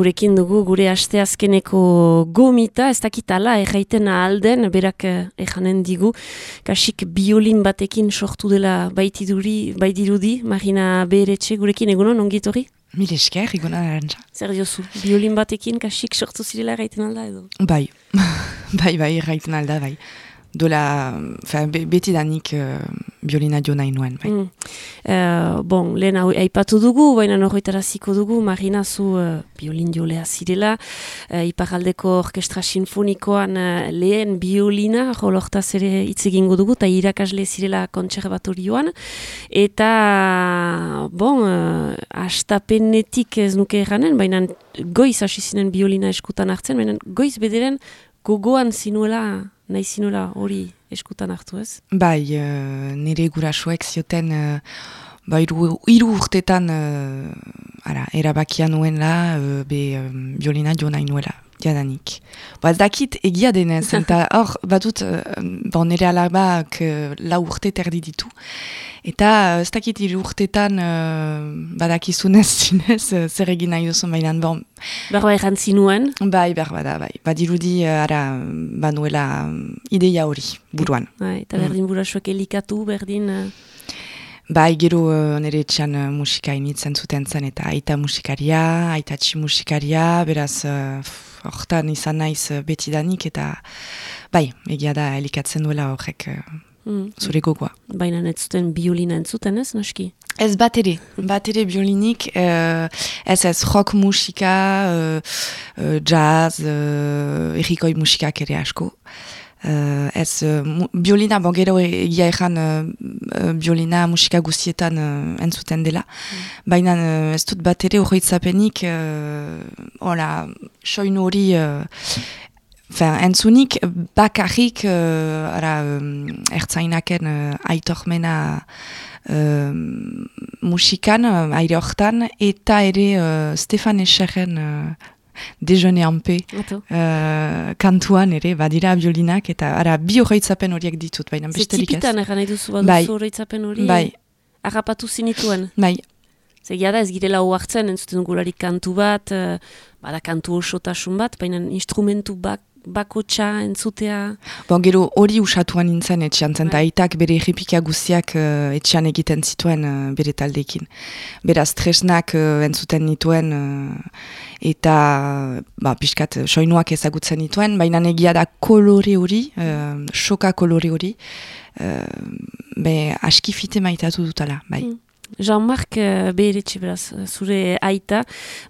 gurekin dugu gure aste azkeneko gomita, ez dakitala erraiten alden, berak ejanen digu, kasik biolin batekin sortu dela baitirudi, baitirudi, Marina Beretxe gurekin egunon, ongitorri? Mil esker, egunon arantza. Zer diozu, biolin batekin kasik sortu zirela erraiten alda edo? Bai, bai, bai, erraiten alda, bai dola, be, beti danik uh, biolina jo nahi nuen. Bai. Mm. Uh, bon, lehen hau aipatu dugu, baina norroitara ziko dugu, marina zu uh, biolin jolea zirela, uh, iparaldeko orkestra sinfonikoan uh, lehen biolina, jolortaz ere hitz dugu, eta irakasle zirela kontserbatorioan, eta, bon, uh, astapenetik ez nuke erranen, baina goiz hasi zinen biolina eskutan hartzen, baina goiz bederen gogoan zinuela nahi zinula hori eskutan hartu ez? Bai, uh, nire gurasuek zioten, uh, ba, iru, iru urtetan uh, ara, erabakia nuen la, uh, be um, violina jo nahi nuela, jadanik. Ba, dakit egia denez, eta hor, batut, uh, ba, nire alabak uh, lau urte terdi ditu, Eta ez dakit urtetan uh, badakizunez zinez uh, zer egin nahi duzun baina. Bon. Berba egan zinuen? Bai, berba da, bai. Badirudi uh, ara banuela ideia hori buruan. Bai, eta berdin mm. burasuak elikatu, berdin... Uh... Bai, gero uh, nire txan uh, musika initzen zuten zen eta aita musikaria, aita musikaria, beraz hortan izan naiz uh, betidanik eta bai, egia da elikatzen duela horrek... Uh, Mm. Zure gogoa. Baina ez zuten biolina entzuten ez, noski? Ez bat ere, bat ere biolinik, uh, ez ez rock musika, uh, jazz, uh, erikoi musikak ere asko. Uh, ez uh, biolina, bon gero egia ezan uh, biolina musika guztietan uh, entzuten dela. Mm. Baina uh, ez dut bat ere horretzapenik, uh, hola, soinu hori uh, Enfin, entzunik bakarrik uh, ara, um, ertzainaken uh, aitormena uh, musikan, uh, aire hortan, eta ere uh, Stefan Escheren uh, Dejone Ampe uh, kantuan ere, badira biolinak, eta ara, bi horreitzapen horiek ditut, baina besterik ez. Zetipitan egan nahi duzu baduzu bai. horreitzapen hori? Bai. Arrapatu zinituen? Bai. Zegia da ez girela hoartzen, entzuten gularik kantu bat, uh, bada kantu osotasun bat, baina instrumentu bak bakotxa entzutea? Bon, gero hori usatuan nintzen etxean zen, bai. aitak bere errepika guztiak uh, etxean egiten zituen uh, bere taldeekin. Beraz, tresnak uh, entzuten nituen eta ba, pixkat soinuak ezagutzen nituen, baina egia da kolore hori, uh, soka kolore hori, uh, be, aski fite maitatu dutala, bai. Mm. Jean-Marc uh, beheretxe beraz, eh, zure aita,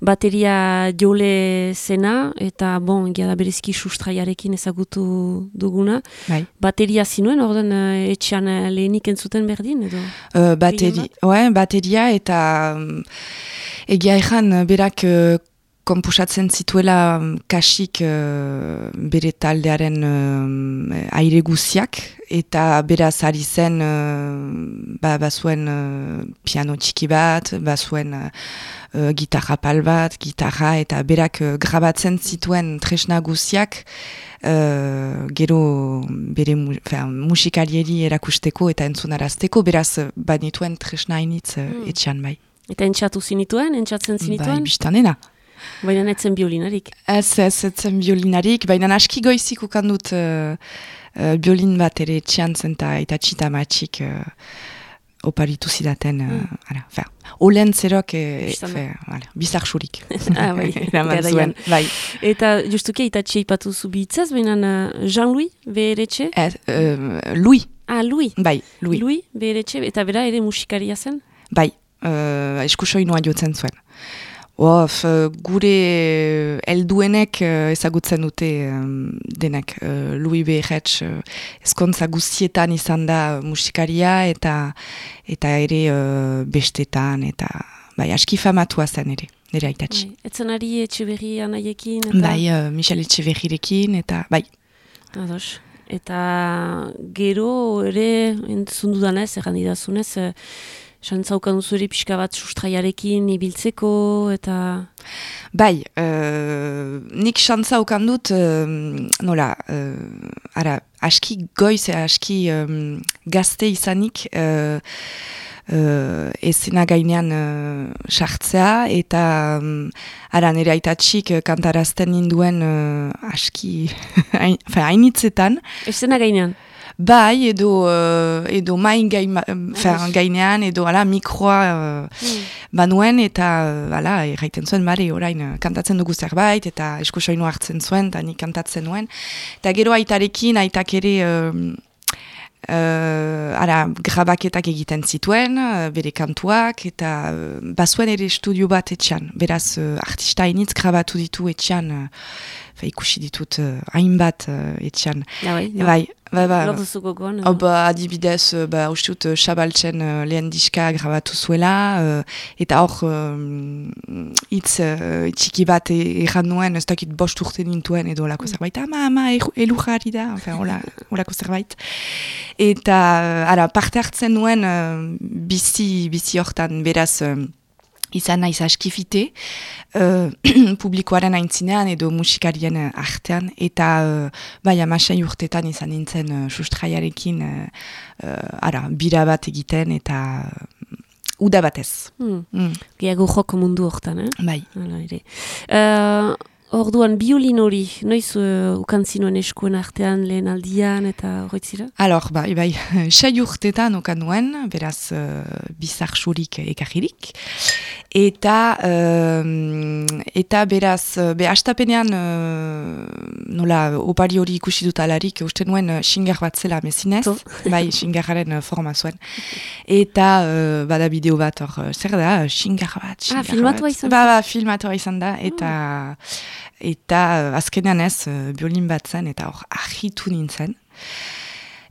bateria jole zena, eta bon, da berezki sustraiarekin ezagutu duguna. Bai. Bateria zinuen, orden uh, etxean lehenik entzuten berdin, edo? Uh, bateri, bateria eta um, egia ezan berak kompusatzen zituela mm, kasik uh, bere taldearen uh, aire guziak, eta beraz ari zen uh, ba, bazuen uh, piano txiki bat, bazuen uh, gitarra pal bat, gitarra, eta berak uh, grabatzen zituen tresna guziak, uh, gero bere mu, musikalieri erakusteko eta entzunarazteko, beraz banituen tresna hainitz uh, mm. etxan bai. Eta entxatu zinituen, entxatzen zinituen? Bai, biztanena. Baina netzen biolinarik. Ez, ez, etzen biolinarik, baina aski goizik ukandut uh, uh, biolin bat ere txian zen eta txita matxik uh, oparitu zidaten. Uh, mm. ara, fer, olen zerok, bizar xurik. ah, bai, zuen, bai. Eta justuke eta txeipatu zubitzaz, baina Jean-Louis beheretxe? Ez, uh, Louis. Ah, Louis. Bai, Louis. Louis beheretxe, eta bera ere musikaria zen? Bai, uh, eskusoinua jotzen zuen. Of, gure helduenek uh, ezagutzen dute um, denek uh, Louis Behetz uh, ezkontza guztietan izan da musikaria eta eta ere uh, bestetan eta bai, aski famatua zen ere, nire aitatxi. Bai, etzen ari etxeberri anaiekin? Eta... Bai, uh, Michel etxeberrirekin eta bai. Ados. Eta gero ere entzundudan ez, erran didazunez, Santzaukan zure pixka bat sustraiarekin ibiltzeko eta... Bai, uh, nik santzaukan dut, uh, nola, uh, ara, aski goiz, aski um, gazte izanik, uh, uh, ezena gainean sartzea, eta um, ara nire aitatxik kantarazten ninduen uh, aski hainitzetan. Ezena gainean? Bai, edo, uh, edo main gain, uh, gainean, edo ala, mikroa uh, mm. banuen, eta uh, ala, erraiten zuen, bari, orain, kantatzen dugu zerbait, eta eskusoinu hartzen zuen, eta nik kantatzen nuen. Eta gero aitarekin, aitak ere... Uh, ara, grabaketak egiten zituen, uh, bere kantuak, eta uh, bazuen ere estudio bat etxan. Beraz, uh, artista initz grabatu ditu etxan, uh, ikusi ditut hainbat uh, etxan. Ja, bai, bai, Ba, ba, Lortu gogoan. Oh, ba, adibidez, ba, usteut, Xabaltzen uh, lehen diska grabatu zuela, uh, eta hor, hitz uh, txiki bat erran nuen, ez dakit bost urte nintuen edo olako mm. zerbait, ama, ama, elu jarri da, olako zerbait. Eta, ara, parte hartzen nuen, bizi, bizi hortan, beraz, izan naiz askifite, uh, publikoaren aintzinean edo musikarien uh, artean, eta uh, bai amasai urtetan izan nintzen uh, sustraiarekin uh, ara, bira bat egiten eta uh, uda batez. Hmm. Mm. Geago joko mundu hortan, eh? Bai. Uh, Orduan, biolin hori, noiz uh, ukantzinoen eskuen artean lehen aldian eta horretzira? Alor, bai, bai, sai urtetan okan nuen, beraz, uh, bizar surik ekarririk. Eta, uh, eta beraz, be, astapenean, uh, nola, opari hori ikusi dut alarik, uste nuen, uh, xingar bat zela mezinez, bai, xingarraren uh, forma zuen. Eta, uh, bada bideo bat, hor, zer da, xingar bat, xingar ah, filmatua izan da? Ba, ba, filmatua izan da, eta... Oh eta uh, azkenean ez, uh, biolin bat zen, eta hor, ahitu nintzen.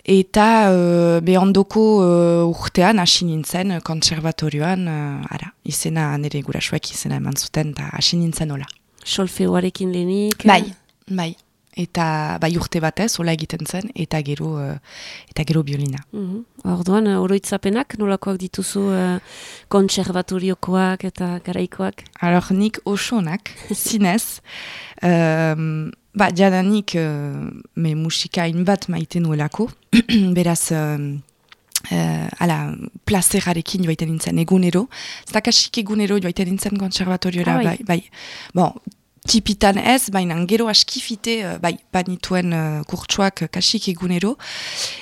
Eta uh, behondoko uh, urtean hasi nintzen konservatorioan, uh, ara, izena nire gurasuak izena eman zuten, eta hasi nintzen hola. Solfeoarekin lehenik? Bai, bai eta bai urte batez, hola egiten zen, eta gero, uh, eta gero biolina. Mm -hmm. Orduan, uh, oroitzapenak, nolakoak dituzu uh, konservatoriokoak eta garaikoak? Alor, nik osonak, zinez, um, ba, jadanik, uh, me musika inbat maite nuelako, beraz, um, Uh, ala, plazerarekin joaiten nintzen egunero. Zdakasik egunero joaiten nintzen konservatoriora, ah, bai. bai, bai. Bon, tipitan ez, baina gero askifite, uh, bai, banituen uh, kurtsuak kasik egunero,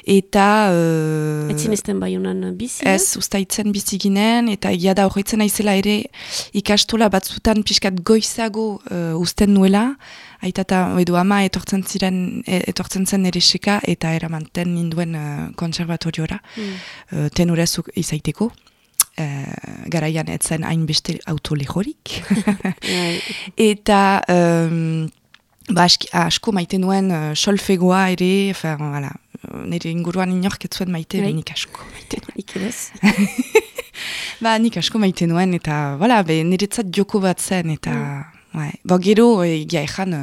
eta... Uh, Etzin ezten bai honan bizi? Ez, ustaitzen bizi ginen, eta egia da horretzen aizela ere ikastola batzutan pixkat goizago uh, usten nuela, aitata edo ama etortzen ziren e, etortzen zen ere seka, eta eramanten ninduen uh, konservatoriora, mm. uh, tenorezuk izaiteko. Uh, garaian etzen hainbeste autolejorik. Bai. eta um, ba, asko maite nuen uh, solfegoa ere, fer, voilà, nire inguruan inorketzuen maite, bai. nik asko maite nuen. ba, nik asko maite nuen, eta voilà, be, niretzat joko bat zen, eta... Mm. Bai. Ba, gero, egia ezan,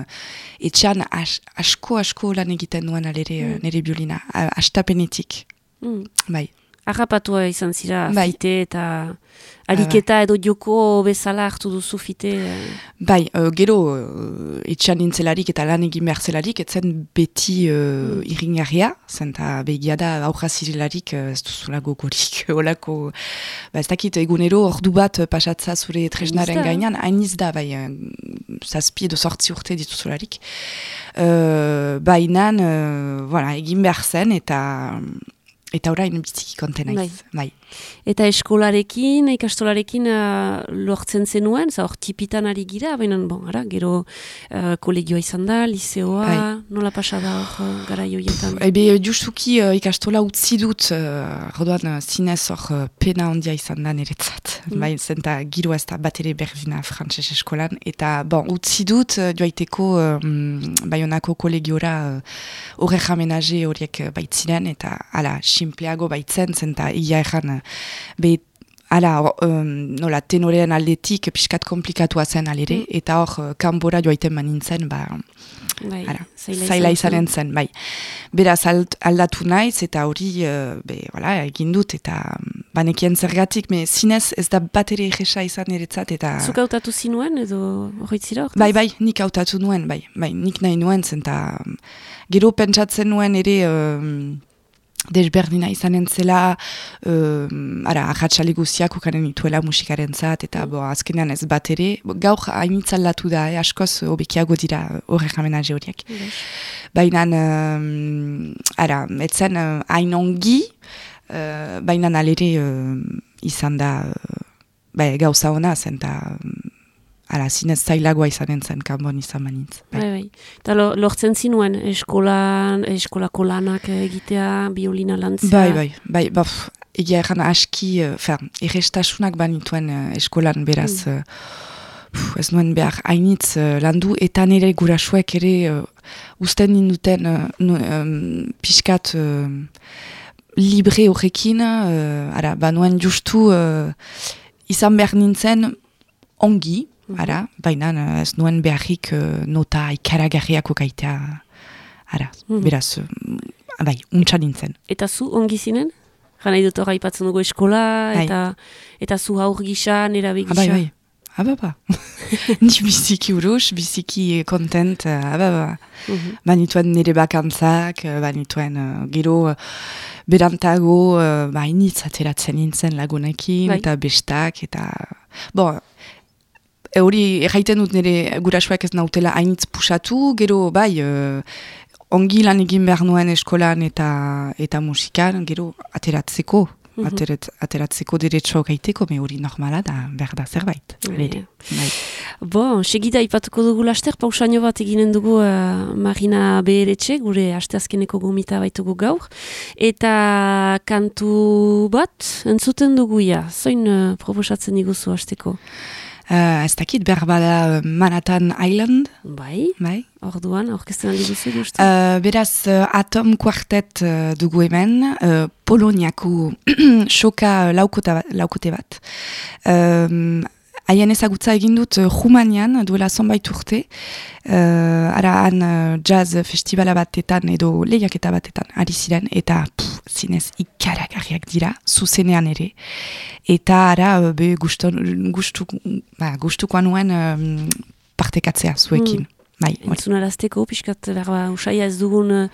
etxan as, asko asko lan egiten nuen alere mm. nire biolina, astapenetik. Mm. Bai. Arrapatua izan zira bai. fite eta ariketa edo joko bezala hartu duzu fite? Bai, uh, gero uh, etxan nintzelarik eta lan egin behar zelarik, etzen beti uh, mm. iringarria, zenta begia da aurra zirelarik uh, ez duzula gogorik, olako, ba, ez dakit egunero ordu bat pasatza zure tresnaren gainean, hain da, bai, zazpi edo sortzi urte dituzularik. Uh, Bainan, uh, voilà, egin behar zen eta... Eta orain biziki konten bai. bai. Eta eskolarekin, ikastolarekin uh, lortzen zenuen, za hor tipitan ari gira, baina, bon, ara, gero uh, kolegioa izan da, liseoa, bai. nola pasa da hor uh, gara joietan? Ebe, justuki uh, ikastola utzi dut, uh, rodoan uh, zinez hor uh, pena ondia izan da niretzat. Mm. Bai, zenta giro ez da bat ere berdina frantses eskolan. Eta, bon, utzi dut, uh, joaiteko um, baionako kolegiora horre uh, jamenaje horiek uh, baitziren, eta, ala, simpleago baitzen, zenta ia erran be ala, um, nola, tenorean aldetik pixkat komplikatua zen alere, mm. eta hor, uh, kanbora joaiten manintzen, ba, bai, zaila izanen zen, bai. Beraz, aldatu naiz, eta hori, uh, be, wala, egin dut, eta um, banekien zergatik, me zinez ez da bat ere egesa izan eretzat, eta... Zuk hautatu zinuen, edo horretzira? Bai, bai, nik hautatu nuen, bai, bai, nik nahi nuen zen, um, gero pentsatzen nuen ere... Um, desberdina izanen zela, uh, ara, ahatsale guziak ukaren ituela musikaren zat, eta bo, azkenean ez bat ere, gaur hainitzalatu da, eh, askoz obekiago dira horre jamena horiek. Baina, um, ara, etzen uh, hain ongi, uh, baina alere uh, izan da, uh, bai, gauza hona zen, eta Ara, zinez zailagoa izanen zen, kanbon izan manitz. Bai, bai. Eta lo, lortzen zinuen eskolan, eskolako lanak egitea, biolina lantzea? Bai, bai, bai, baf, egia erran aski, uh, fer, errestasunak banituen uh, eskolan beraz, mm. uh, ez nuen behar hainitz uh, landu, eta nire gurasuek ere uh, usten ninduten uh, um, pixkat uh, libre horrekin, uh, ara, banuen justu uh, izan behar nintzen ongi. Ara, baina eh, ez nuen beharrik uh, nota ikaragarriako kaitea, ara, mm beraz, uh, bai, untsa nintzen. Eta zu ongi zinen? Gana idut hori ipatzen dugu eskola, bai. eta, eta zu haur gisa, nera begisa? Bai, bai, aba, ba. Ni biziki urus, biziki kontent, aba, ba. Mm -hmm. Banituen nire bakantzak, banituen uh, gero... Uh, Berantago, uh, ba, ateratzen nintzen lagunekin, bai. eta bestak, eta... Bon, hori erraiten dut nire gurasuak ez nautela hainitz pusatu, gero bai, uh, ongi lan egin behar nuen eskolan eta eta musikan, gero ateratzeko, mm -hmm. ateratzeko diretso gaiteko, me hori normala da, behar da zerbait. Bai. bai. Bo, segida ipatuko dugu laster, pausaino bat eginen dugu uh, Marina Beheretxe, gure asteazkeneko gomita baitugu gaur, eta kantu bat, entzuten dugu ja, zoin uh, proposatzen iguzu hasteko? Uh, ez dakit berbada uh, Manhattan Island. Bai, bai. orduan, orkestan diguzu guzti? Uh, beraz, uh, Atom Quartet uh, dugu hemen, uh, Poloniako soka laukote bat. Um, haien ezagutza egin dut Rumanian duela zonbait urte, uh, ara han uh, jazz festivala batetan edo lehiaketa batetan ari ziren, eta pff, zinez ikaragarriak dira, zuzenean ere, eta ara be gustu, gustu, ba, gustukoan nuen um, partekatzea zuekin. Mm. Bai, Entzun arazteko, pixkat, berba, usaia ez dugun uh,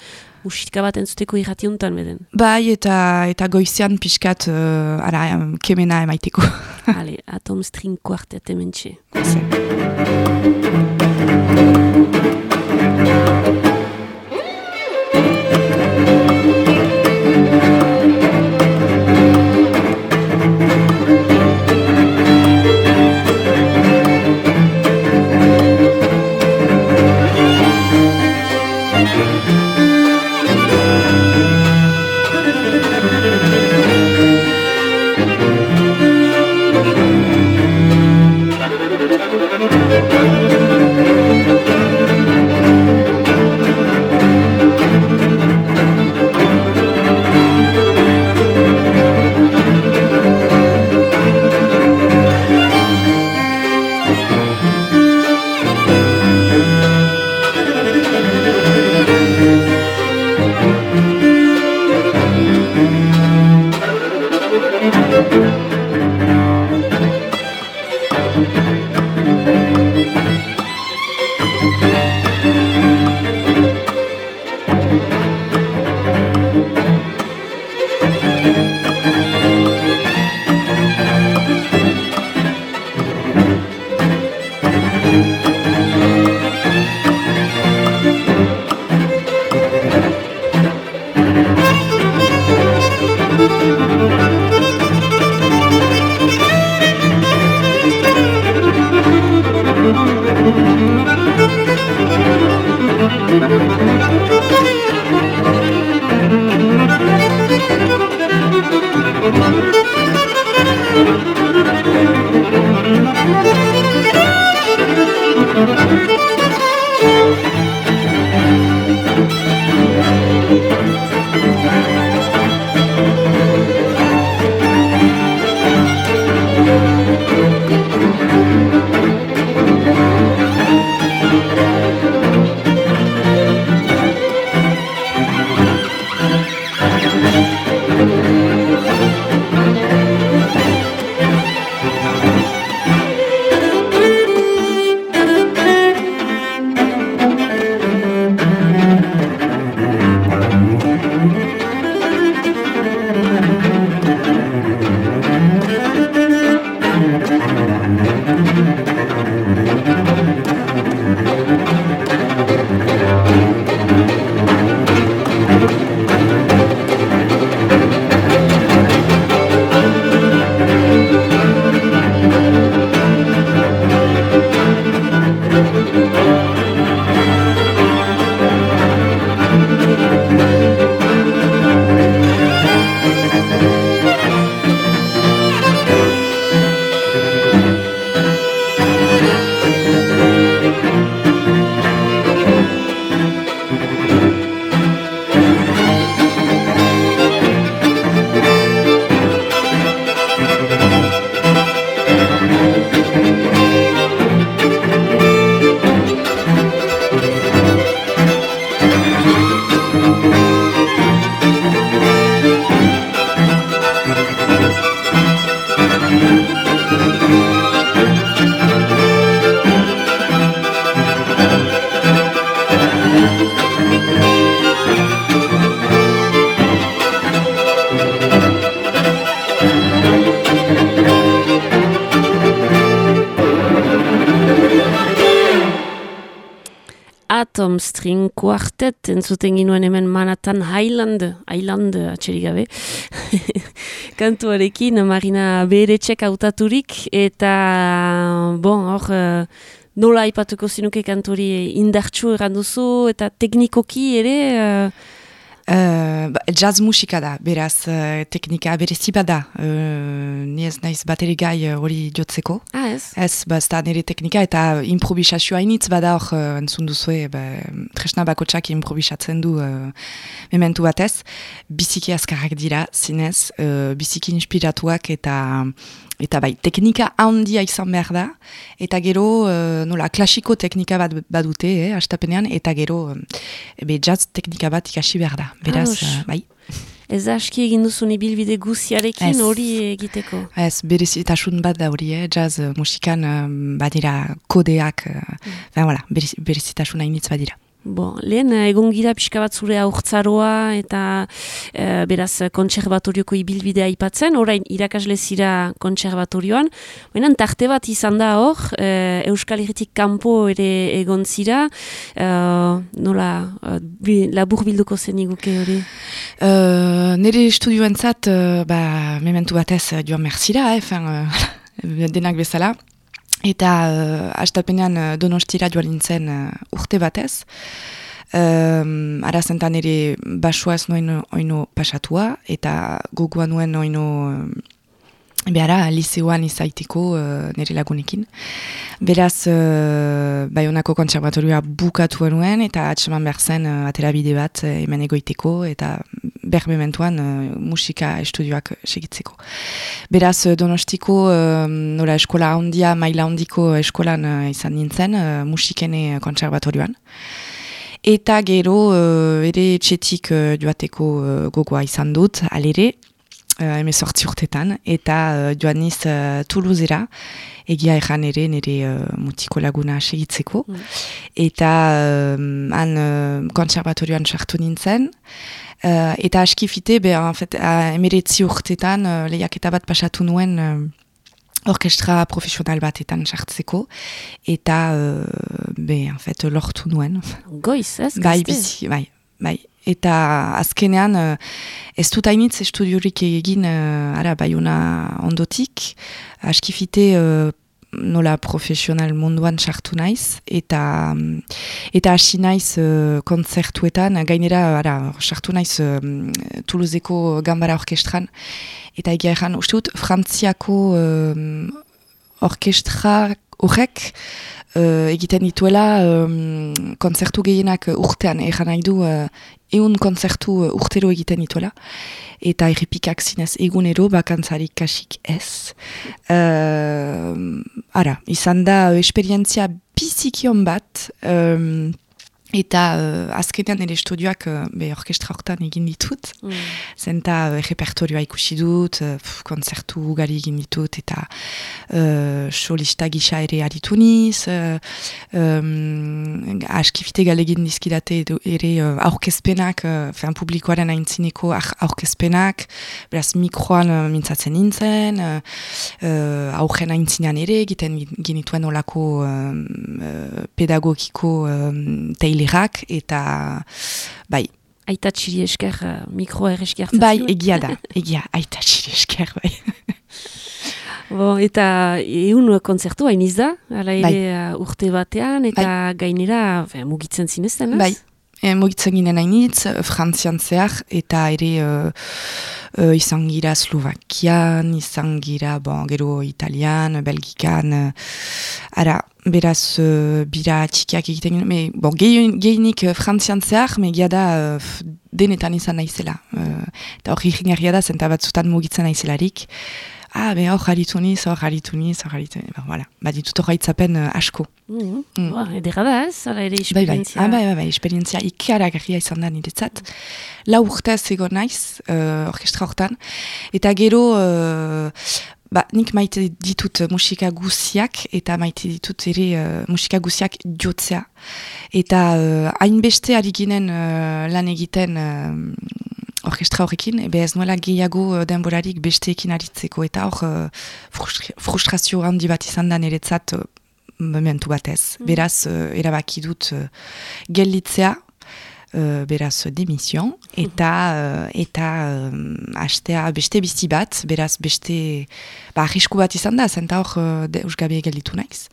usika bat entzuteko irrationtan beden. Bai, eta eta goizian pixkat, uh, ara, um, kemena emaiteko. Hale, Atom String Quartet ementxe. Atom String Quartet. Entzuten ginuen hemen manatan Highland, Highland atxerik gabe, kantuarekin Marina Beretxek autaturik, eta bon, hor, uh, nola aipatuko zinuke kantori indartxu erranduzu, eta teknikoki ere... Uh, Uh, jazz musika da, beraz uh, teknika berezi bada. Uh, ni ez naiz bateri gai hori uh, jotzeko. Ah, ez? Ez, ba, nire teknika eta improvisazioa initz bada hor uh, entzun duzue, ba, tresna bako txak improvisatzen du uh, mementu batez. Biziki azkarrak dira, zinez, uh, biziki inspiratuak eta eta bai, teknika handia izan behar da, eta gero, uh, nola, klasiko teknika bat badute, eh, astapenean, eta gero, ebe, jazz teknika bat ikasi behar da, beraz, uh, bai. Ez da aski egin duzun ibilbide guziarekin hori egiteko? Ez, berezitasun bat da hori, eh? jazz musikan um, badira kodeak, mm. voilà, berezitasun hainitz badira. Bo, lehen, eh, egon gira pixka bat zure aurtzaroa eta e, beraz kontserbatorioko ibilbidea aipatzen, orain irakasle zira kontserbatorioan. Baina tarte bat izan da hor, e, Euskal Herritik kanpo ere egon zira, e, nola, bi, labur bilduko zen iguke hori? E, nire estudioen zat, ba, mementu batez joan merzira, eh, denak bezala. Eta uh, astapenean uh, donostira joan nintzen uh, urte batez. Um, ara zentan ere basua ez noen oino pasatua, eta gogoa nuen oino behara liseoan izaitiko uh, nire lagunekin. Beraz, uh, Bayonako kontserbatorioa bukatu nuen, eta atseman behar zen uh, aterabide bat hemen egoiteko, eta berbementuan uh, musika estudioak segitzeko. Beraz, donostiko uh, nola eskola handia, maila handiko eskolan uh, izan nintzen, uh, musikene kontserbatorioan. Eta gero, uh, ere txetik uh, joateko uh, gogoa izan dut, alere, uh, eme sortzi urtetan, eta uh, joan niz uh, Toulousera, egia erran ere nire uh, mutiko laguna segitzeko, mm. eta uh, han uh, konservatorioan sartu nintzen, uh, eta askifite, be, en fet, uh, emeretzi urtetan, uh, lehiak bat pasatu nuen, uh, orkestra profesional batetan sartzeko, eta uh, be, en fet, lortu nuen. Goiz, ez? Bai, bizi, bai, bai. Eta azkenean, uh, ez dut hainitz estudiorik egin, uh, ara, baiuna ondotik, askifite uh, nola profesional munduan sartu naiz, eta eta hasi naiz kontzertuetan, gainera, ara, sartu naiz Toulouseko Gambara Orkestran, eta egia egan, uste dut, Frantziako uh, orkestra horrek, uh, egiten dituela um, konzertu gehienak urtean, egan nahi du uh, eun konzertu uh, urtero egiten dituela, eta errepikak zinez egunero bakantzarik kasik ez. Uh, ara, izan da esperientzia bizikion bat, um, Eta uh, azkenean ere estudioak uh, be orkestra horretan egin ditut. Mm. Zenta uh, repertorioa ikusi dut, uh, konzertu ugari egin ditut, eta uh, solista gisa ere aritu niz. Uh, um, askifite galegin dizkidate ere uh, aurkezpenak, uh, publikoaren aintzineko aurkezpenak, beraz mikroan uh, mintzatzen nintzen, uh, uh, aurren aintzinean ere, egiten genituen olako uh, pedagogiko um, lirak eta bai. Aita txiri esker, uh, mikro erreski Bai, egia da, egia, aita txiri esker, bai. Bo, eta egun konzertu hain izda, ala ere bai. uh, urte batean, eta bai. gainera mugitzen zinezten, Bai, e, mugitzen ginen hainitz, frantzian zehar, eta ere uh, uh, izan gira Slovakian, izan gira, bon, gero Italian, Belgikan, uh, ara, beraz, uh, bira txikiak egiten ginen, me, bon, gehienik uh, frantzian zehar, me da uh, denetan izan naizela. Uh, eta hori jingarria da, zenta batzutan mugitzen naizelarik, ah, be hor jaritu niz, hor jaritu niz, hor jaritu niz, voilà. Ba, ditut hori itzapen uh, asko. Mm -hmm. mm. Ba, edera da ez, ara ere esperientzia. Bai, bai, ah, bai, bai, esperientzia ikaragarria izan da niretzat. Mm. Lau urtez egon naiz, uh, orkestra hortan, eta gero, uh, ba, nik maite ditut musika guziak, eta maite ditut ere uh, musika guziak jotzea. Eta hainbeste uh, ari ginen uh, lan egiten orkestra horrekin, ebe ez nuela gehiago uh, denborarik besteekin aritzeko, eta hor uh, frustrazio handi bat izan da niretzat uh, momentu batez. Mm. Beraz, erabaki dut gelditzea, uh, beraz, demision, eta, uh, eta um, beste bizi bat, beraz, beste, ba, arrisku bat izan da, zenta hor, uh, deus gabe gelditu naiz.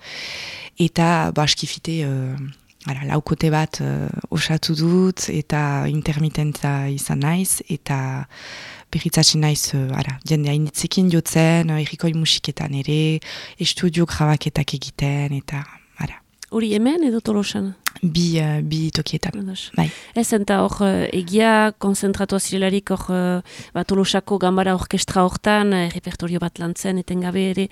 Eta, ba, askifite, uh, ara, laukote bat uh, osatu dut, eta intermitenta izan naiz, eta berritzatsi naiz, uh, ara, jende hainitzekin jotzen, uh, errikoi musiketan ere, estudio grabaketak egiten, eta, ara, Hori hemen edo tolosan? bi, uh, bi tokietan. Bai. Ez enta hor eh, egia konzentratu azirelarik hor eh, ba, tolosako gambara orkestra hortan eh, repertorio bat lantzen etengabe ere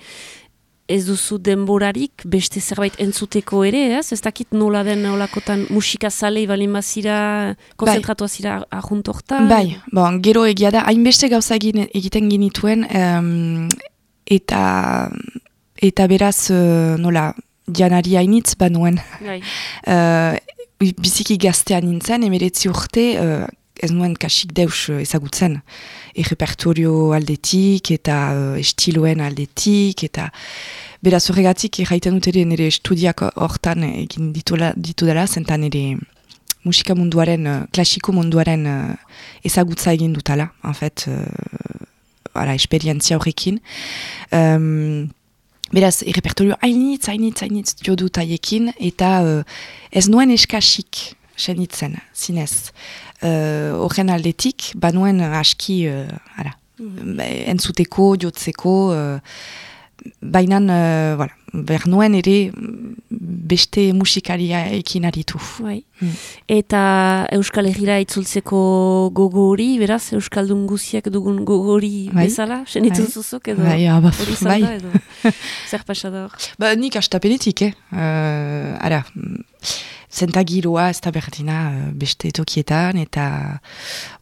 ez duzu denborarik beste zerbait entzuteko ere, ez? Ez dakit nola den olakotan musika zalei balin bazira konzentratu azira ahunt hortan? Bai, bon, gero egia da, hainbeste gauza egin, egiten genituen, em, eta, eta beraz, eh, nola, janari hainitz banuen. Bai. Uh, biziki gaztean nintzen, emeretzi urte, uh, ez nuen kasik deus uh, ezagutzen. Errepertorio aldetik, eta uh, estiloen aldetik, eta beraz horregatik erraiten dut ere nire estudiak hortan egin ditula, ditu dela, zentan nire musika munduaren, uh, klasiko munduaren uh, ezagutza egin dutala, en fait, uh, ara, esperientzia horrekin. Um, Beraz, errepertorio hainitz, hainitz, hainitz jo dut haiekin, eta uh, ez nuen eskasik senitzen, zinez. Horren aldetik, banuen aski, ara, ba, entzuteko, jotzeko, bainan, uh, voilà, behar nuen ere beste musikaria ekin aritu. Bai. Mm. Eta Euskal Herriera itzultzeko gogo hori, beraz, Euskaldun guziak dugun gogo hori Bai. bezala, senitu Bai. zuzuk edo Bai, ah, ba, hori bai. edo zer pasa da hor. Ba, nik astapenetik, eh? Uh, ara, mm, zenta giroa ez da berdina uh, beste tokietan, eta,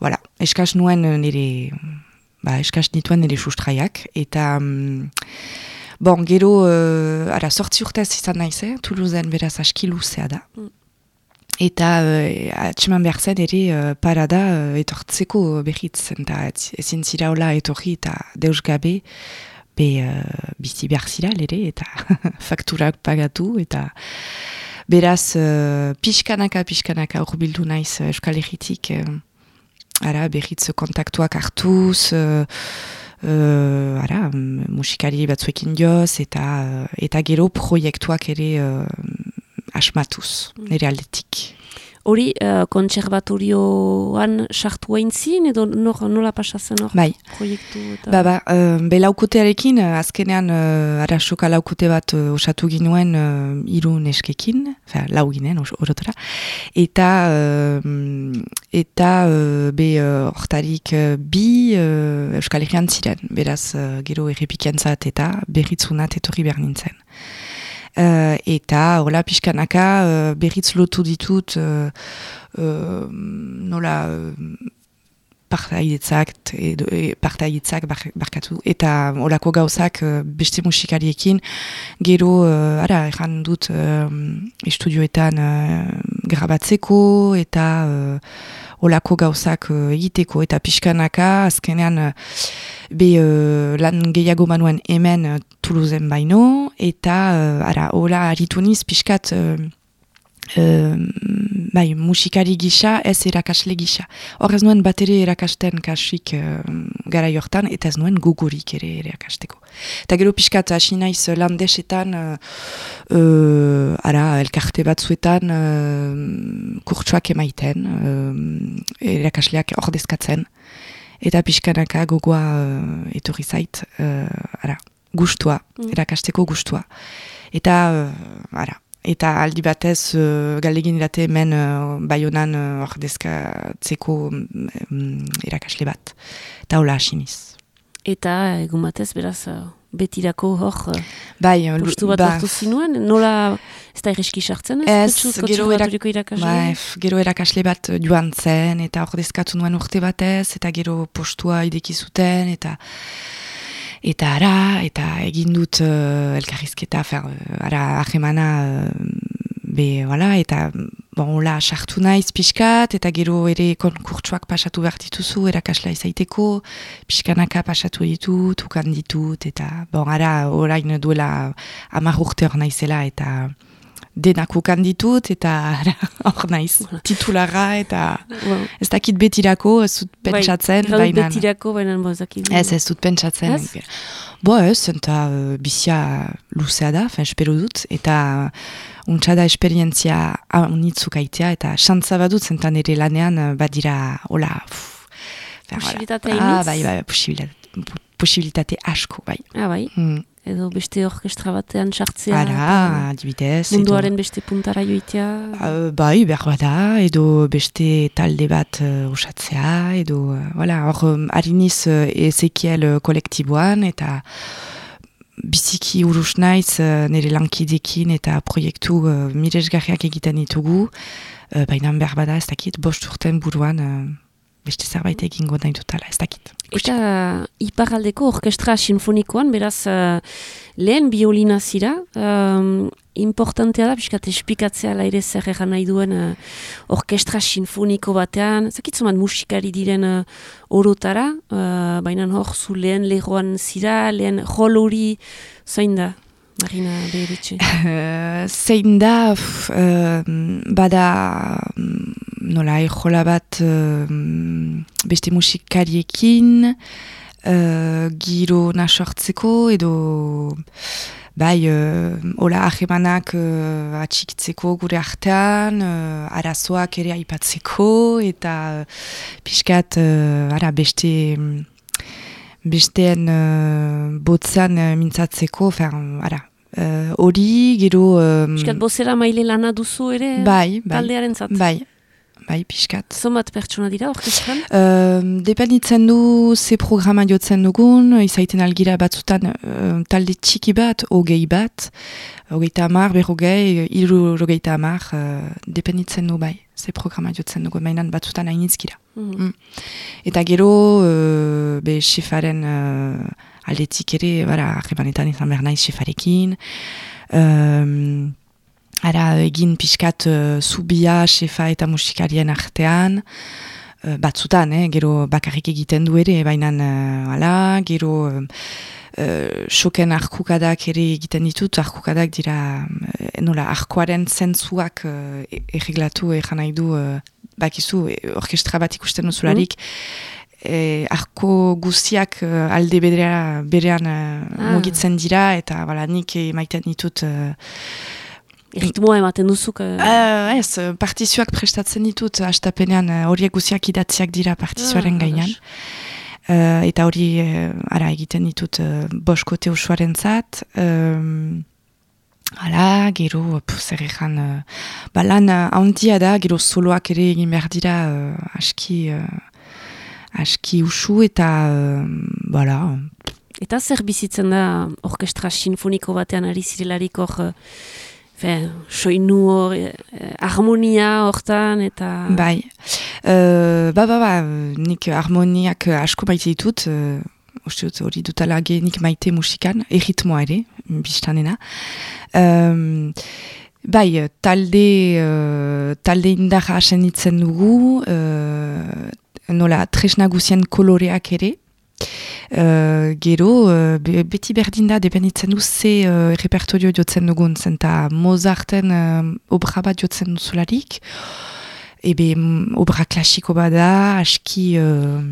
voilà, eskaz nuen uh, nire, ba, eskaz nituen nire sustraiak, eta, mm, bon, gero, uh, ara, sortzi urtez izan naiz, eh? Toulousen beraz aski luzea da. Mm. Eta uh, atseman behar zen ere uh, parada uh, etortzeko berriz, eta ez- ezin zira hola etorri eta deus gabe, be uh, bizi behar zira ere, eta fakturak pagatu, eta beraz uh, pixkanaka, pixkanaka urbildu naiz uh, Euskal Herritik, uh, ara, berriz kontaktuak hartuz, uh, uh, ara, mm, musikari batzuekin joz, eta, eta gero proiektuak ere uh, asmatuz, nire aldetik. Hori, uh, kontserbatorioan sartu aintzin edo nor, nola pasatzen hor Bai, proiektu eta... Ba, ba, uh, be laukotearekin, uh, azkenean uh, arasoka laukote bat uh, osatu ginuen uh, hiru neskekin, fa, lau ginen, os- orotara, eta, uh, eta uh, be hortarik uh, bi uh, Euskal Herrian ziren, beraz uh, gero errepikiantzat eta berritzunat etorri behar nintzen. Uh, eta hola pixkanaka uh, berritz lotu ditut uh, uh, nola uh, partaidetzak, edo, e, partaidetzak bar, barkatu, eta olako gauzak eh, beste musikariekin, gero, uh, ara, erran dut um, estudioetan uh, grabatzeko, eta uh, olako gauzak uh, egiteko, eta pixkanaka, azkenean, uh, be uh, lan gehiago manuen hemen uh, Toulousen baino, eta, uh, ara, hola, aritu niz, pixkat, uh, Um, bai, musikari gisa, ez erakasle gisa. Hor ez nuen bat ere erakasten kasik um, gara jortan, eta ez nuen gugurik ere erakasteko. Eta gero pixkat hasi naiz landesetan, uh, uh, ara, elkarte batzuetan uh, kurtsuak emaiten, um, erakasleak ordezkatzen, eta pixkanaka gogoa uh, etorri zait, uh, ara, gustua, Mm. erakasteko gustua. Eta, uh, ara, eta aldi batez uh, galegin irate hemen uh, baionan uh, ordezkatzeko um, erakasle bat. Eta hola hasiniz. Eta egun batez, beraz, uh, betirako hor uh, Bai, uh, postu bat ba, hartu zinuen, nola ez da irreski sartzen ez? Ez, gero irakasle? ba, gero erakasle bat uh, joan zen, eta ordezkatu nuen urte batez, eta gero postua ideki zuten, eta eta ara, eta egin dut uh, elkarrizketa, fer, uh, ara ahemana uh, be, wala, eta bon, hola, sartu naiz pixkat, eta gero ere konkurtsuak pasatu behar dituzu, erakasla izaiteko, pixkanaka pasatu ditut, ukan ditut, eta bon, ara, orain duela amar urte hor naizela, eta denak ukan ditut, eta hor naiz, titulara, eta wow. ez dakit betirako, ez dut bai, pentsatzen. Bai, betirako, baina Ez, ez dut pentsatzen. Bo ez, eta uh, bizia luzea da, fin, espero dut, eta untsa da esperientzia unitzuk aitea, eta xantza badut zentan ere lanean uh, badira, hola, Posibilitate ah, bai, bai, posibilitate, posibilitate asko, bai. Ah, bai. Mm edo beste orkestra batean sartzea. Ara, adibidez. Munduaren beste puntara joitea. Uh, bai, behar bada, edo beste talde bat uh, usatzea, edo, uh, voilà, hor, um, hariniz uh, ezekiel uh, kolektiboan, eta biziki urus naiz uh, nire lankidekin eta proiektu uh, miresgarriak egiten ditugu, uh, baina behar bada ez dakit, bost urten buruan, uh, beste zerbait egingo nahi dutala, ez dakit. Eta iparaldeko orkestra sinfonikoan, beraz, uh, lehen biolina zira, um, importantea da, piskat espikatzea laire zer egan nahi duen uh, orkestra sinfoniko batean, zakitzuman musikari diren uh, orotara, uh, baina hor zu lehen lehoan zira, lehen jol hori, zain da? Marina Beheritxe. zein da, uh, bada nola ejola bat uh, beste musikariekin uh, giro nasortzeko edo bai uh, hola ahemanak uh, atxikitzeko gure artean uh, arazoak ere aipatzeko eta uh, pixkat uh, ara beste besteen uh, botzan uh, mintzatzeko ara hori uh, gero um, Piskat bozera maile lana duzu ere bai, bai, taldearen zat bai bai, pixkat. Zomat pertsona dira, orkestran? Uh, dependitzen du ze programa jotzen dugun, izaiten algira batzutan uh, talde txiki bat, hogei bat, hogeita amar, berrogei, iru hogeita amar, uh, dependitzen du bai, ze programa jotzen dugu, mainan batzutan hainitzkira. Mm -hmm. mm. Eta gero, uh, be, xefaren uh, aldetik ere, bara, arrebanetan izan behar nahi xefarekin, um, Ara egin pixkat uh, zubia, xefa eta musikarien artean, uh, batzutan, eh, gero bakarrik egiten du ere, baina uh, gero uh, uh, soken arkukadak ere egiten ditut, arkukadak dira, uh, nola, arkuaren zentzuak uh, erreglatu egin nahi du, uh, bakizu, orkestra bat ikusten duzularik, mm. Eh, arko guztiak uh, alde berean, berean uh, ah. mugitzen dira, eta bala, nik maiten ditut Ritmoa ematen duzuk? Uh, ez, partizioak prestatzen ditut, astapenean horiek uh, guziak idatziak dira partizioaren ah, gainan. Uh, eta hori, ara, egiten ditut uh, boskote usuaren zat. Um, Hala, gero, zer egan, uh, balan handia da, gero soloak ere egin behar dira uh, aski, uh, aski usu eta, uh, bala. Eta zer bizitzen da orkestra sinfoniko batean ari zirelarik hor, soinu hor, eh, harmonia hortan, eta... Bai, uh, ba, ba, ba, nik harmoniak asko maite ditut, uh, uste dut hori dutala nik maite musikan, erritmoa ere, biztanena. Um, bai, talde, uh, talde indarra asen dugu, uh, nola, tresna guzien koloreak ere, Uh, gero, uh, beti berdin da, dependitzen du ze uh, repertorio jotzen dugun, zenta Mozarten uh, obra bat jotzen duzularik, ebe mm, obra klasiko bada, aski uh,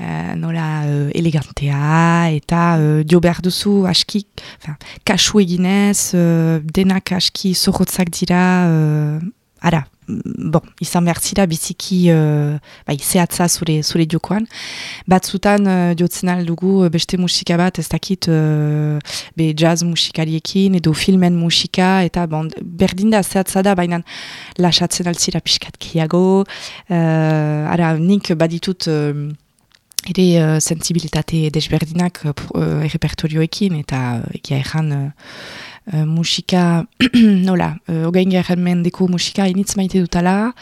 uh, nola uh, elegantea, eta uh, dio behar duzu aski kasu eginez, uh, denak aski zorrotzak dira, uh, ara, bon, izan behar zira biziki uh, bai, zehatza zure, zure jokoan. Batzutan uh, jotzen aldugu uh, beste musika bat, ez dakit uh, be jazz musikariekin edo filmen musika, eta bon, berdin da zehatza da, baina lasatzen altzira pixkat kiago. Uh, ara, nik baditut... Uh, ere uh, sensibilitate desberdinak uh, repertorioekin eta uh, egia ezan uh, musika, nola, uh, ogain garen mendeko musika initz maite dutala,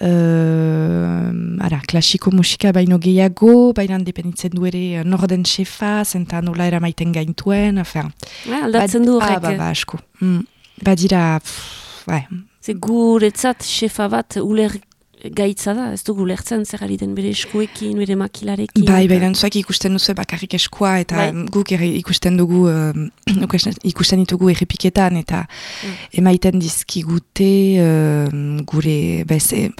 uh, ara, klasiko musika baino gehiago, baina dependitzen du ere norden xefa, zenta nola eramaiten gaintuen, afer. Ah, aldatzen du horrek. Ah, ba, ba, asko. Mm. Badira, bai. Ze guretzat xefa bat uler gaitza da, ez dugu lertzen zer ari den bere eskuekin, bere makilarekin. Bai, bai, zuak ikusten duzu bakarrik eskua eta bai. guk ere ikusten dugu, uh, ikusten ditugu errepiketan eta mm. emaiten dizkigute uh, gure, beze,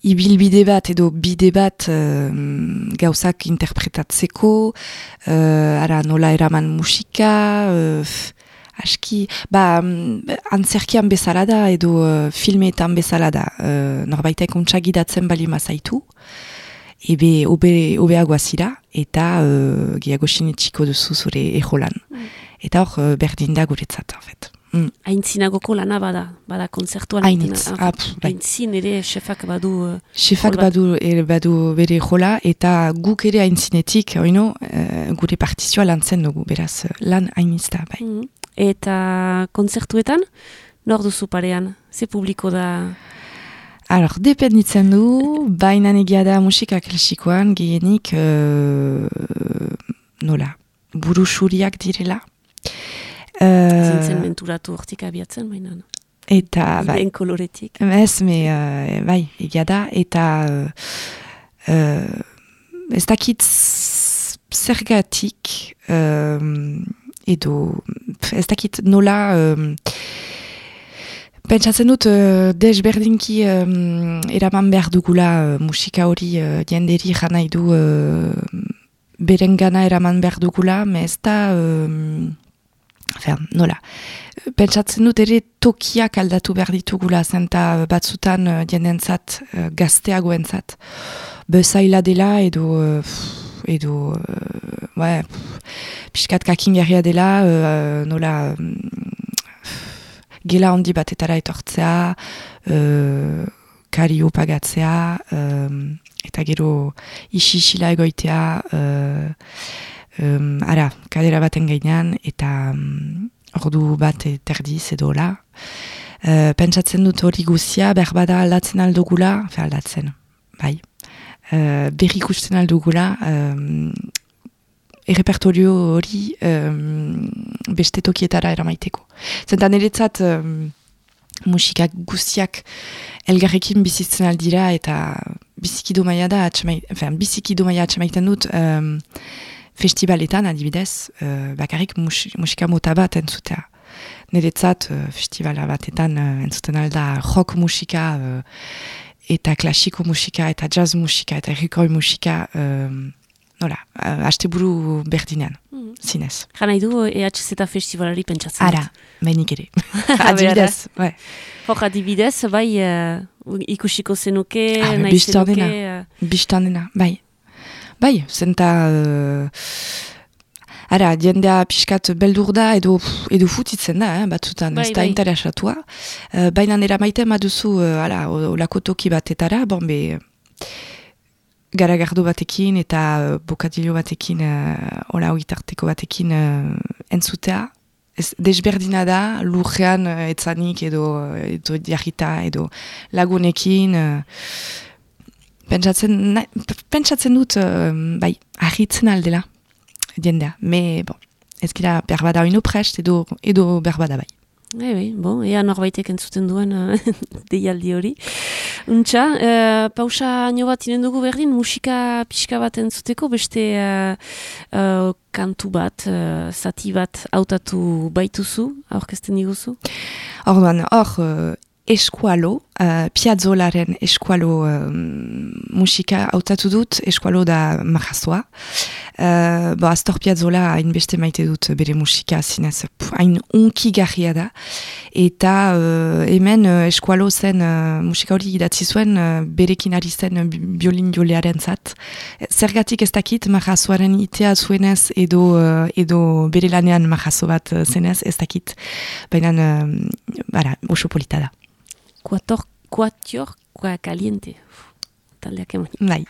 ibilbide bat edo bide bat uh, gauzak interpretatzeko, uh, ara nola eraman musika, uh, aski, ba, antzerkian bezala da edo uh, filmeetan bezala da. Uh, norbaitek untsagidatzen bali mazaitu, ebe obe, obeagoa zira, eta uh, gehiago sinetxiko duzu zure ejolan. Mm. Eta hor, uh, berdin da guretzat, en Mm. Aintzinagoko lana bada, bada konzertuan. Ainitz, ap, bai. Aintzin ere xefak badu... Uh, xefak badu, er, badu bere jola, eta guk ere aintzinetik, oino, uh, gure partizioa lan zen dugu, beraz, lan ainizta, bai. Mm. Eta konzertuetan, nor duzu parean? Ze publiko da? Alor, dependitzen du, baina negia da musika klasikoan, gehienik, uh, nola, burusuriak direla. Uh, Zintzen menturatu hortik abiatzen, baina. Eta, bai. Koloretik. Ez, me, uh, bai, egia da, eta uh, ez dakit zergatik, edo ez dakit nola um, pentsatzen dut uh, desberdinki um, eraman behar dugula uh, musika hori uh, jenderi jana idu uh, beren gana eraman behar dugula me ez da um, nola. Pentsatzen dut ere tokiak aldatu behar ditugula zenta batzutan uh, jendentzat uh, gazteagoentzat. Bezaila dela edo uh, edo uh, piskat kakin garria dela, uh, nola gela handi batetara etortzea, uh, kario pagatzea, eta gero isi-isila egoitea, uh, um, ara, kadera baten gainean, eta um, ordu bat terdiz edo la. Uh, pentsatzen dut hori guzia, berbada aldatzen aldugula, fe aldatzen, bai. Uh, berrik usten aldugula, um, errepertorio hori um, beste tokietara eramaiteko. Zenta niretzat um, musikak guztiak elgarrekin bizitzen aldira eta bizikido maia da, enfin, bizikido maia atxamaiten dut um, festivaletan adibidez, uh, bakarrik mus, musika mota bat entzutea. Niretzat uh, festivala batetan uh, entzuten alda rock musika uh, eta klasiko musika eta jazz musika eta errikoi musika nola, uh, haste buru berdinean, mm. zinez. Jana idu EHZ eta festivalari pentsatzen. Ara, behinik ere. adibidez, bai. Hor adibidez, bai, uh, ikusiko zenuke, ah, nahi zenuke. Uh... Bistan dena, bai. Bai, zenta... Uh, Ara, jendea pixkat beldur da edo, edo futitzen da, eh, batzutan, bai, ez da bai. interesatua. Uh, Baina nera maite maduzu, uh, ala, olako toki batetara, bon, be, garagardo batekin eta uh, bokadilo batekin, uh, ola ogitarteko batekin uh, entzutea. Ez, desberdina da, lurrean uh, etzanik edo, edo diarrita edo lagunekin. Uh, pentsatzen, pentsatzen dut, uh, bai, ahitzen aldela jendea. Me, bon, ez gira berbada oinu prest edo, edo berbada bai. Bai, bai, bon, ea norbaitek entzuten duen uh, deialdi hori. Untxa, uh, pausa nio bat inen dugu berdin, musika pixka bat entzuteko, beste uh, uh, kantu bat, uh, zati bat hautatu baituzu, aurkezten diguzu? Orduan, hor, uh, eskualo, uh, piazzolaren eskualo um, musika hautatu dut, eskualo da mahazoa. Uh, bo, Astor Piazzola hain beste maite dut bere musika zinez, hain unki garria da. Eta uh, hemen uh, eskualo zen uh, musika hori idatzi zuen uh, berekin ari zen uh, biolin jolearen zat. Zergatik ez dakit mahazoaren itea zuenez edo, uh, edo bere lanean mahazo bat zenez ez dakit. Baina, uh, oso polita da. Kuator, kuatior, kua kaliente. Taldeak emani. Bai.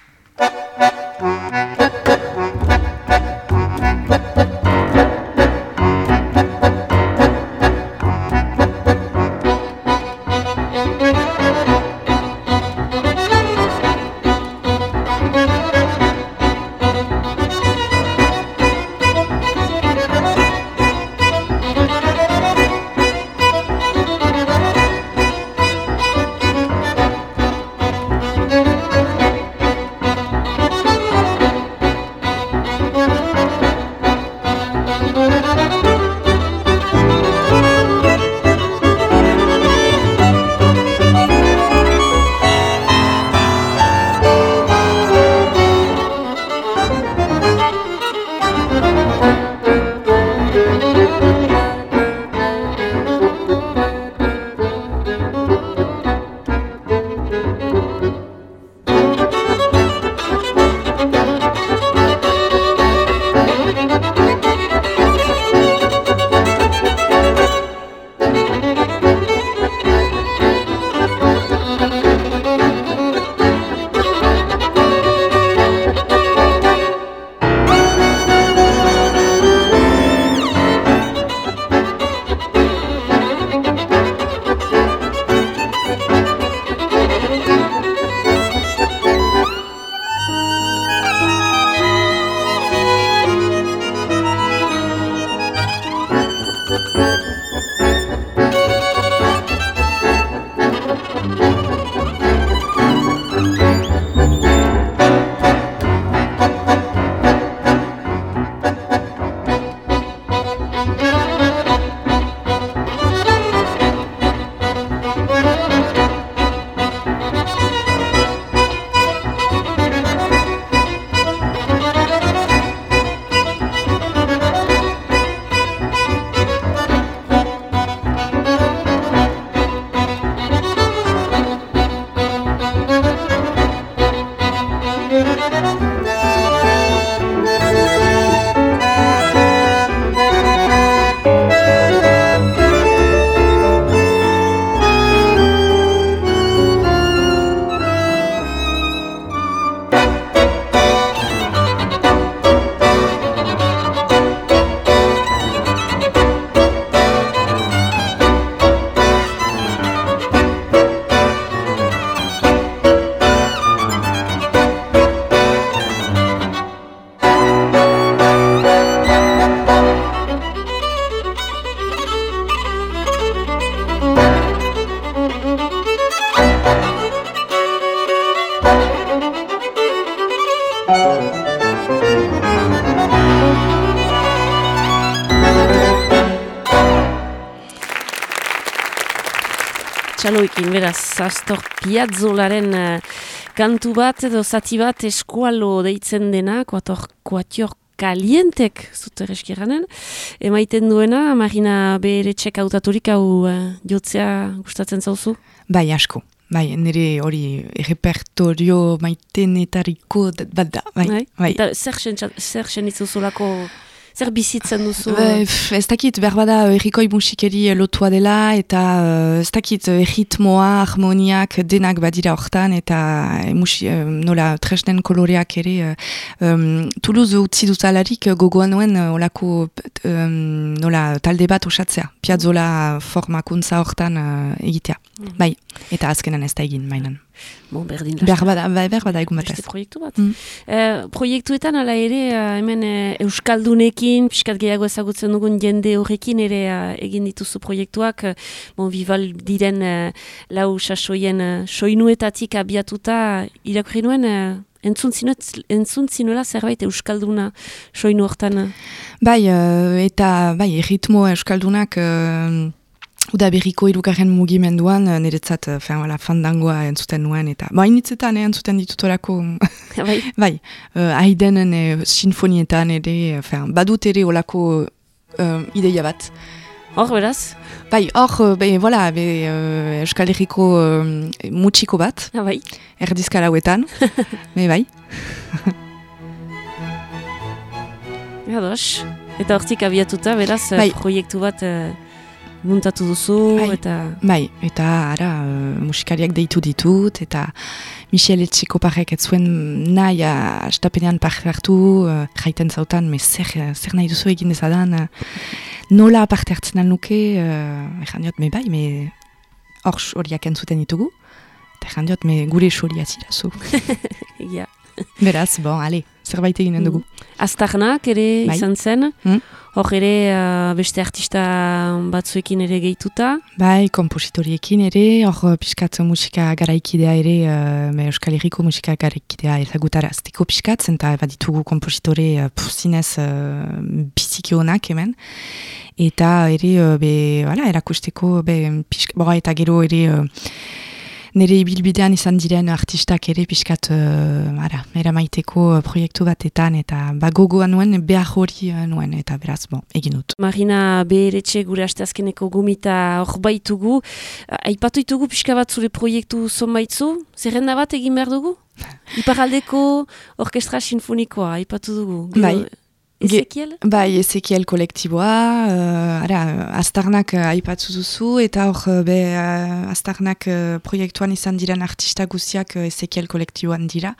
Astor Piazzolaren uh, kantu bat edo zati bat eskualo deitzen dena, kuator, kuatior kalientek, zuter eskiranen, emaiten duena, Marina bere txek autaturik hau uh, jotzea gustatzen zauzu? Bai, asko. Bai, nire hori repertorio maitenetariko bat da. Bai, bai. bai. Eta zer sen itzuzulako zer bizitzen duzu? Be, ez dakit, berbada errikoi musikeri lotua dela, eta ez dakit, ritmoa, harmoniak denak badira hortan, eta e, musi, e, nola tresnen koloreak ere. Um, Toulouse utzi dutalarik gogoan nuen olako um, nola talde bat osatzea, piazzola formakuntza hortan uh, egitea. Mm. Bai, eta azkenan ez da egin, mainan. Bon, berdin Behar bada, bai, behar bada egun batez. proiektu bat. Mm. Eh, proiektuetan, ala ere, uh, hemen uh, Euskaldunekin, piskat gehiago ezagutzen dugun jende horrekin ere uh, egin dituzu proiektuak, bon, bibal diren uh, lau sasoien soinuetatik abiatuta, irakurri nuen, uh, Entzun zinuela zerbait Euskalduna soinu hortan? Bai, eta bai, ritmo Euskaldunak Uda berriko irugarren mugimenduan, eh, niretzat, eh, fin, wala, fandangoa entzuten nuen, eta ba, initzetan eh, entzuten ditutorako, bai, bai uh, haidenen uh, sinfonietan ere, fin, badut ere olako uh, ideia bat. Hor, beraz? Bai, hor, be, voilà, be, uh, Euskal Herriko uh, mutxiko bat, ah, bai. erdizkara huetan, be, bai. Ados, eta hortik abiatuta, beraz, bai. proiektu bat... muntatu duzu, bai, eta... Bai, eta ara, uh, musikariak deitu ditut, eta Michel Etxiko parek ez zuen nahi astapenean parte hartu, uh, jaiten zautan, me zer, zer nahi duzu egin dezadan, uh, nola parte hartzen nuke, uh, ejan diot, me bai, me hor horiak entzuten ditugu, eta ejan diot, me gure xoria zirazu. ja. Beraz, bon, ale, zerbait eginen dugu. Mm. Aztarnak ere bai. izan zen, mm. hor ere uh, beste artista batzuekin ere gehituta. Bai, kompositoriekin ere, hor piskat musika garaikidea ere, uh, Euskal Herriko musika garaikidea ezagutara azteko piskat, zenta baditugu kompositore uh, puzinez uh, biziki honak hemen. Eta ere, uh, be, wala, erakusteko, be, piskat, bora eta gero ere... Uh, nire ibilbidean izan diren artistak ere pixkat uh, ara, eramaiteko uh, proiektu batetan eta bagogoa nuen behar hori uh, nuen eta beraz, bon, egin dut. Marina beheretxe gure azkeneko gumita hor baitugu. Aipatu itugu pixka bat zure proiektu zonbaitzu? Zerrenda bat egin behar dugu? Iparaldeko orkestra sinfonikoa, aipatu dugu. Bai. Ezekiel? Bai, Ezekiel kolektiboa, uh, ara, aztarnak uh, aipatzu duzu, eta hor, uh, be, uh, aztarnak uh, proiektuan izan diren artista guziak uh, Ezekiel kolektiboan dira.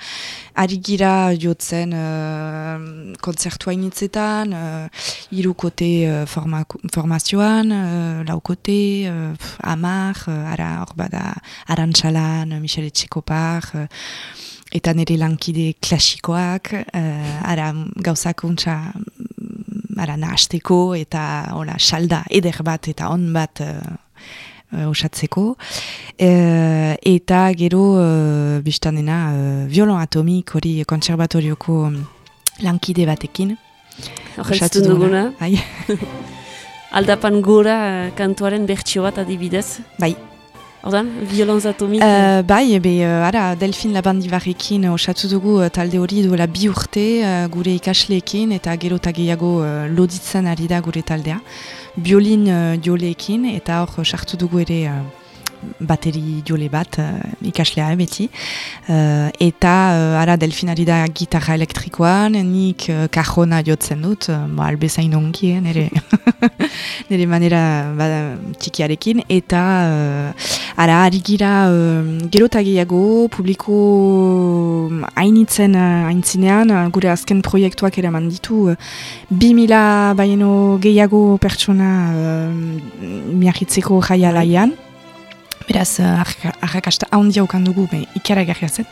Ari gira jotzen uh, konzertua initzetan, uh, irukote uh, forma, formazioan, uh, laukote, uh, amar, uh, ara, hor bada, arantxalan, Michele Txekopar, uh, eta nire lankide klasikoak, uh, ara gauzak untsa mm, ara nahasteko eta ora, salda eder bat eta on bat uh, osatzeko. Uh, eta gero uh, biztanena uh, violon atomik hori konservatorioko lankide batekin. Horretzen duguna. Bai. Aldapan gora kantuaren bertxio bat adibidez. Bai. Ordan, violonz atomik? Uh, bai, ebe, uh, ara, Delfin Labandibarrekin uh, osatu dugu uh, talde hori duela bi urte uh, gure ikasleekin eta gero eta gehiago uh, loditzen ari da gure taldea. Biolin uh, joleekin eta hor sartu dugu ere uh, bateri jole bat uh, ikaslea beti. Uh, eta uh, ara delfinari da gitarra elektrikoan, nik uh, kajona jotzen dut, uh, ba, albezain ongi, eh, nire, nire manera ba, txikiarekin. Eta uh, ara, ari gira uh, gehiago, publiko hainitzen uh, haintzinean, uh, gure azken proiektuak ere ditu, uh, bi mila baino gehiago pertsona uh, miahitzeko jaialaian. Beraz, arrakasta uh, handia ukan dugu, be, ikera zen.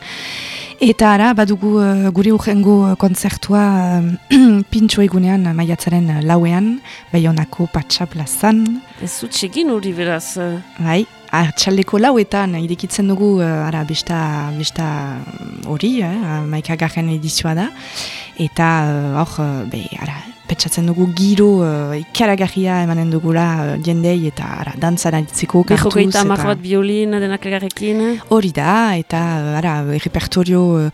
Eta ara, badugu uh, gure urrengo konzertua uh, pintxo egunean maiatzaren lauean, Bayonako patxa plazan. Ez zutxegin hori beraz. Bai, hartxaldeko lauetan irekitzen dugu, ara, besta, besta hori, eh, maikagarren edizioa da. Eta hor, be, ara, petsatzen dugu giro uh, ikaragarria emanen dugula uh, jendei eta ara, dantzara ditzeko kartuz. Behogeita eta... bat biolin denak egarrekin. Hori da, eta ara, repertorio uh,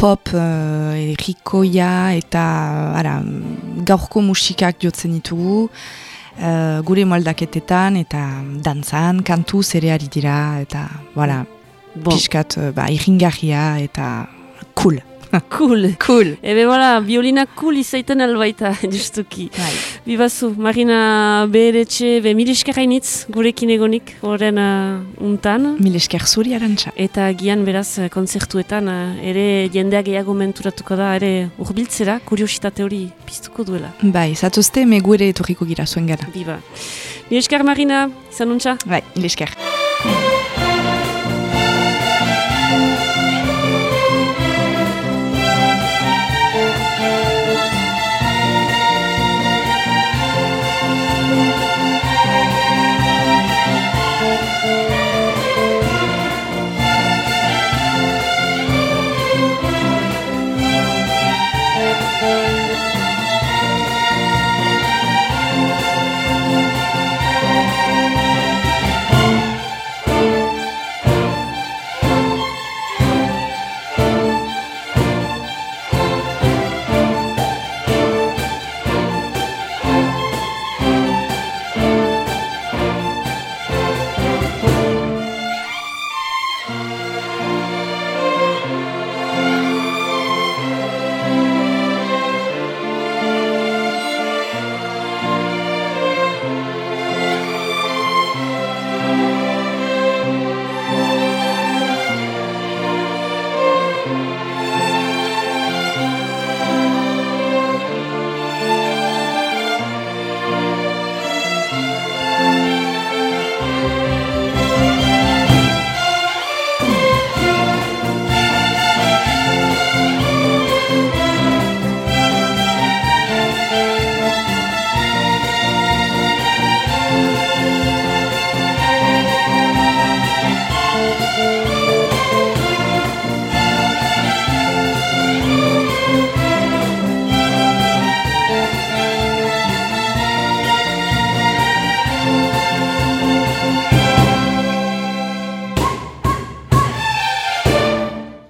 pop uh, errikoia eta ara, gaurko musikak jotzen ditugu. Uh, gure moldaketetan eta dantzan, kantu zere ari dira eta voilà, bon. piskat uh, ba, eta cool. cool. Cool. Ebe bora, biolina cool izaiten albaita, justuki. Bai. Bibazu, Marina beretxe, be milisker hainitz gurekin egonik, horren uh, untan. Milisker zuri arantxa. Eta gian beraz, uh, konzertuetan, uh, ere jendeak gehiago menturatuko da, ere urbiltzera, kuriositate hori piztuko duela. Bai, zatuzte, me gure etorriko gira zuen gara. Biba. Milisker Marina, izan untxa? Bai, milisker.